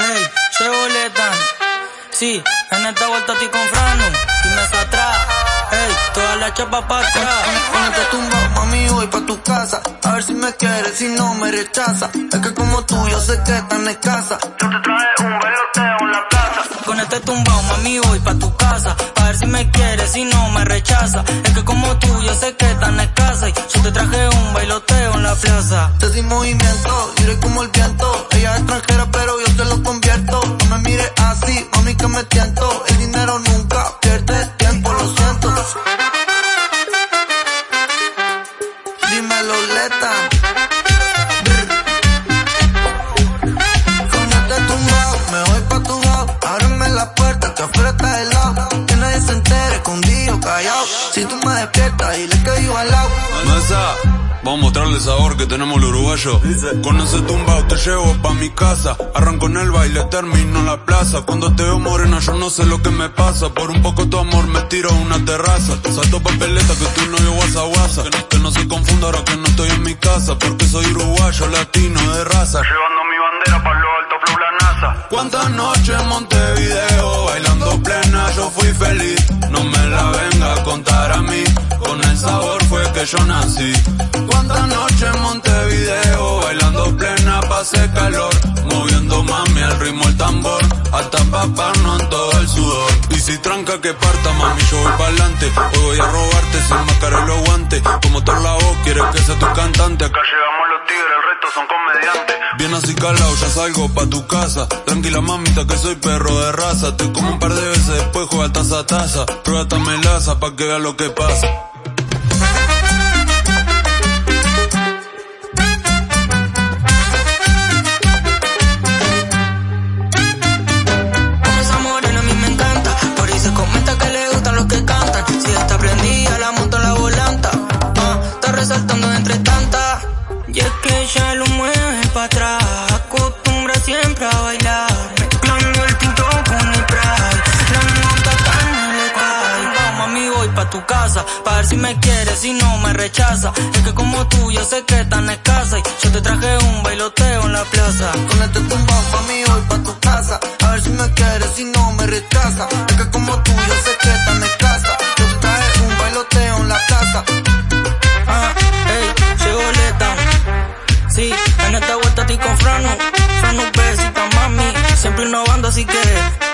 Hey, soy boleta. Sí, en esta vuelta estoy con Frano. Y me atrás. Hey, toda la chapa pa' atrás. Cuando te tumba, mami, voy pa' tu casa. A ver si me quieres, si no me rechaza. Es que como tú, yo sé que tan escasa. Yo te traje un bailoteo en la plaza. Con este tumbao, mami, voy pa' tu casa. A ver si me quieres, si no me rechaza. Es que como tú, yo sé que tan escasa. Y yo te traje un bailoteo en la plaza. Te sin movimiento, iré como el viento. Ella es extranjera, pero Así, mami, que me tiento. El dinero nunca pierde tiempo, lo siento. Dímelo, Leta. Con este tumbao, me voy pa' tu lado. Ábreme la puerta, que afuera está helado. Que nadie se entere, escondido, callado. Si tú me despiertas, dile que vivo al lado. Vamos a mostrarle sabor que tenemos el uruguayo. Con ese tumbao te llevo pa' mi casa. Arranco en el baile, termino en la plaza. Cuando te veo morena yo no sé lo que me pasa. Por un poco tu amor me tiro a una terraza. Salto papeleta que tu novio guasa guasa. Que no, que no se confunda ahora que no estoy en mi casa. Porque soy uruguayo, latino, de raza. Llevando mi bandera pa' lo alto, flow la NASA. ¿Cuántas noches en Montevideo bailando plena yo fui feliz? No me la venga a contar a mí. Con el sabor fue que yo nací. Cuántas noches en Montevideo bailando plena pasé calor. Moviendo mami al ritmo el tambor. Hasta empaparnos en todo el sudor. Y si tranca que parta mami yo voy pa'lante. Hoy voy a robarte sin máscara y los guantes. Como todo la voz quieres que sea tu cantante. Acá llegamos los tigres, el resto son comediantes. Bien así calado, ya salgo pa' tu casa. Tranquila mamita que soy perro de raza. Te como un par de veces, después juega taza a taza. Prueba esta melaza pa' que vea lo que pasa. Pa' tu casa. Pa' ver si me quieres, si no me rechaza. Es que como tú, yo sé que tan escasa. Y yo te traje un bailoteo en la plaza. Con este tumbao, mami, voy pa' tu casa. A ver si me quieres, si no me rechaza. Es que como tú, yo sé que tan escasa. Yo te traje un bailoteo en la plaza. Ah, ey, llegó Leta. Sí, en esta vuelta estoy con Frano. Frano besita, mami. Siempre innovando, así que